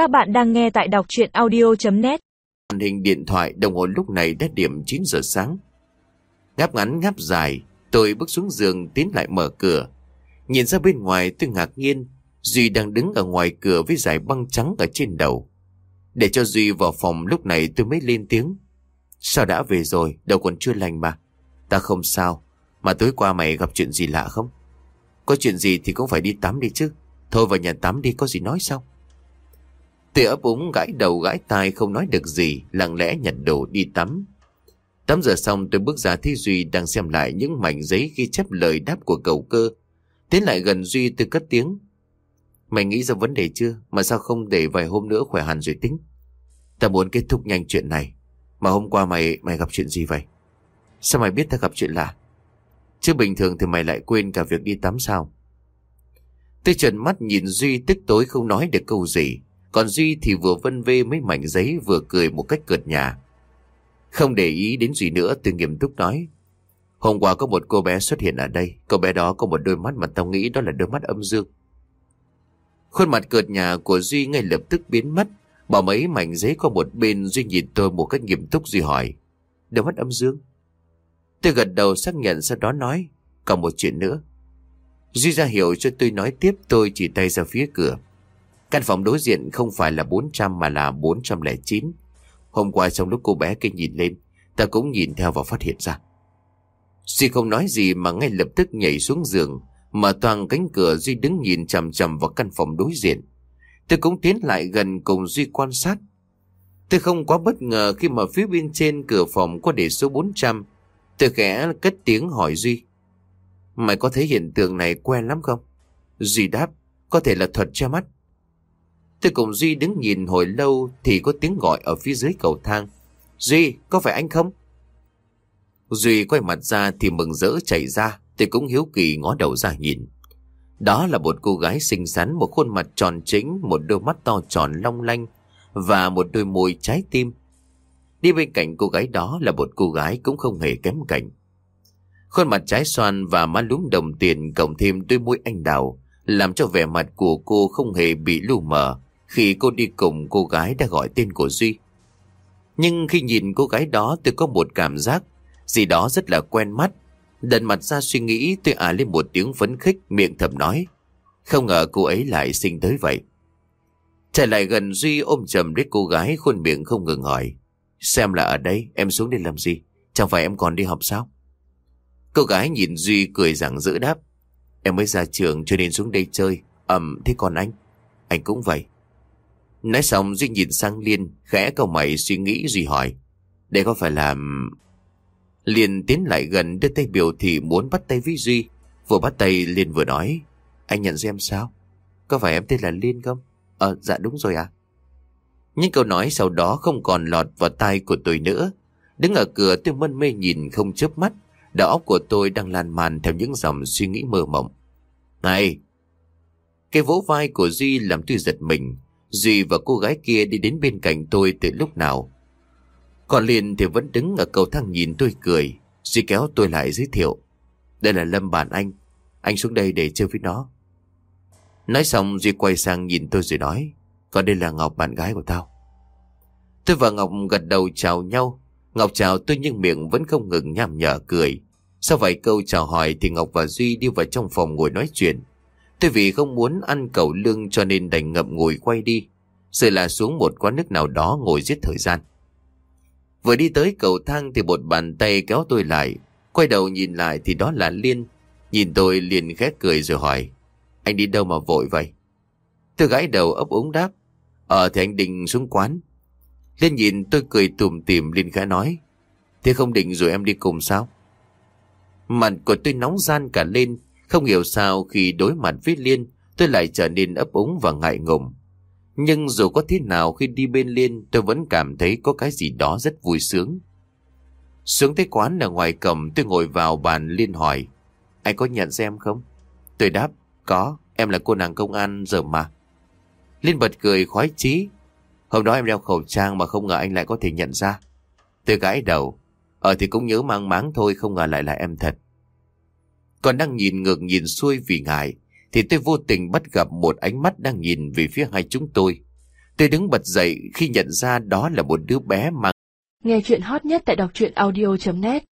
Các bạn đang nghe tại đọc chuyện audio.net Màn hình điện thoại đồng hồ lúc này đã điểm 9 giờ sáng. Ngáp ngắn ngáp dài, tôi bước xuống giường tiến lại mở cửa. Nhìn ra bên ngoài tôi ngạc nhiên, Duy đang đứng ở ngoài cửa với dải băng trắng ở trên đầu. Để cho Duy vào phòng lúc này tôi mới lên tiếng. Sao đã về rồi, đầu còn chưa lành mà. Ta không sao, mà tối qua mày gặp chuyện gì lạ không? Có chuyện gì thì cũng phải đi tắm đi chứ. Thôi vào nhà tắm đi có gì nói sao? Tôi ấp úng gãi đầu gãi tai không nói được gì, lặng lẽ nhặt đồ đi tắm. Tắm giờ xong tôi bước ra thấy Duy đang xem lại những mảnh giấy ghi chép lời đáp của cầu cơ. Tiến lại gần Duy tôi cất tiếng. Mày nghĩ ra vấn đề chưa? Mà sao không để vài hôm nữa khỏe hẳn rồi tính? Ta muốn kết thúc nhanh chuyện này. Mà hôm qua mày mày gặp chuyện gì vậy? Sao mày biết ta gặp chuyện lạ? Chứ bình thường thì mày lại quên cả việc đi tắm sao? Tôi trần mắt nhìn Duy tức tối không nói được câu gì. Còn Duy thì vừa vân vê mấy mảnh giấy vừa cười một cách cợt nhà. Không để ý đến gì nữa tôi nghiêm túc nói. Hôm qua có một cô bé xuất hiện ở đây. Cô bé đó có một đôi mắt mà tao nghĩ đó là đôi mắt âm dương. Khuôn mặt cợt nhà của Duy ngay lập tức biến mất. Bỏ mấy mảnh giấy qua một bên, Duy nhìn tôi một cách nghiêm túc Duy hỏi. Đôi mắt âm dương? Tôi gật đầu xác nhận, sau đó nói. Còn một chuyện nữa. Duy ra hiểu cho tôi nói tiếp, tôi chỉ tay ra phía cửa. Căn phòng đối diện không phải là 400 mà là 409. Hôm qua trong lúc cô bé kia nhìn lên, ta cũng nhìn theo và phát hiện ra. Duy không nói gì mà ngay lập tức nhảy xuống giường, mở toàn cánh cửa Duy đứng nhìn chằm chằm vào căn phòng đối diện. Tôi cũng tiến lại gần cùng Duy quan sát. Tôi không quá bất ngờ khi mà phía bên trên cửa phòng có để số 400. Tôi khẽ cất tiếng hỏi Duy. Mày có thấy hiện tượng này quen lắm không? Duy đáp, có thể là thuật che mắt. Tôi cùng Duy đứng nhìn hồi lâu thì có tiếng gọi ở phía dưới cầu thang. Duy, có phải anh không? Duy quay mặt ra thì mừng rỡ chạy ra, tôi cũng hiếu kỳ ngó đầu ra nhìn. Đó là một cô gái xinh xắn, một khuôn mặt tròn chính, một đôi mắt to tròn long lanh và một đôi môi trái tim. Đi bên cạnh cô gái đó là một cô gái cũng không hề kém cạnh. Khuôn mặt trái xoan và má lúm đồng tiền cộng thêm đôi môi anh đào làm cho vẻ mặt của cô không hề bị lu mờ khi cô đi cùng cô gái đã gọi tên của Duy. Nhưng khi nhìn cô gái đó, tôi có một cảm giác gì đó rất là quen mắt. Đần mặt ra suy nghĩ, tôi à lên một tiếng phấn khích, miệng thầm nói. Không ngờ cô ấy lại sinh tới vậy. trở lại gần Duy ôm chầm lấy cô gái, khuôn miệng không ngừng hỏi. Xem là ở đây, em xuống đây làm gì? Chẳng phải em còn đi học sao? Cô gái nhìn Duy cười rằng giữ đáp. Em mới ra trường cho nên xuống đây chơi. Ẩm thế còn anh? Anh cũng vậy. Nói xong, Duy nhìn sang Liên, Khẽ câu mày suy nghĩ Duy hỏi, Đây có phải là... Liên tiến lại gần, đưa tay biểu thị muốn bắt tay với Duy Vừa bắt tay, Liên vừa nói, Anh nhận ra em sao? Có phải em tên là Liên không? Ờ dạ đúng rồi à những câu nói sau đó không còn lọt vào tai của tôi nữa. Đứng ở cửa, tôi mân mê nhìn không chớp mắt. Đầu óc của tôi đang lan man theo những dòng suy nghĩ mơ mộng. Này! Cái vỗ vai của Duy làm tôi giật mình. Duy và cô gái kia đi đến bên cạnh tôi từ lúc nào. Còn liền thì vẫn đứng ở cầu thang nhìn tôi cười. Duy kéo tôi lại giới thiệu. Đây là Lâm bạn anh. Anh xuống đây để chơi với nó. Nói xong, Duy quay sang nhìn tôi rồi nói. Còn đây là Ngọc, bạn gái của tao. Tôi và Ngọc gật đầu chào nhau. Ngọc chào tôi nhưng miệng vẫn không ngừng nhảm nhở, cười. Sau vài câu chào hỏi thì Ngọc và Duy đi vào trong phòng ngồi nói chuyện. Tôi vì không muốn ăn cầu lương cho nên đành ngậm ngùi quay đi. Rồi là xuống một quán nước nào đó ngồi giết thời gian. Vừa đi tới cầu thang thì một bàn tay kéo tôi lại. Quay đầu nhìn lại thì đó là Liên. Nhìn tôi liền khét cười rồi hỏi. Anh đi đâu mà vội vậy? Tôi gãi đầu ấp úng đáp. Ờ thì anh định xuống quán. Liên nhìn tôi cười tùm tìm, Liên khẽ nói. Thế không định rồi em đi cùng sao? Mặt của tôi nóng gian cả lên. Không hiểu sao khi đối mặt với Liên tôi lại trở nên ấp úng và ngại ngùng. Nhưng dù có thế nào khi đi bên Liên tôi vẫn cảm thấy có cái gì đó rất vui sướng. Xuống tới quán ở ngoài cầm tôi ngồi vào bàn Liên hỏi. Anh có nhận ra em không? Tôi đáp, có, em là cô nàng công an giờ mà. Liên bật cười khoái chí. Hôm đó em đeo khẩu trang mà không ngờ anh lại có thể nhận ra. Tôi gãi đầu. Ờ thì cũng nhớ mang máng thôi không ngờ lại là em thật. Còn đang nhìn ngược nhìn xuôi vì ngại thì tôi vô tình bắt gặp một ánh mắt đang nhìn về phía hai chúng tôi. Tôi đứng bật dậy khi nhận ra đó là một đứa bé mà Nghe chuyện hot nhất tại đọc truyện audio.net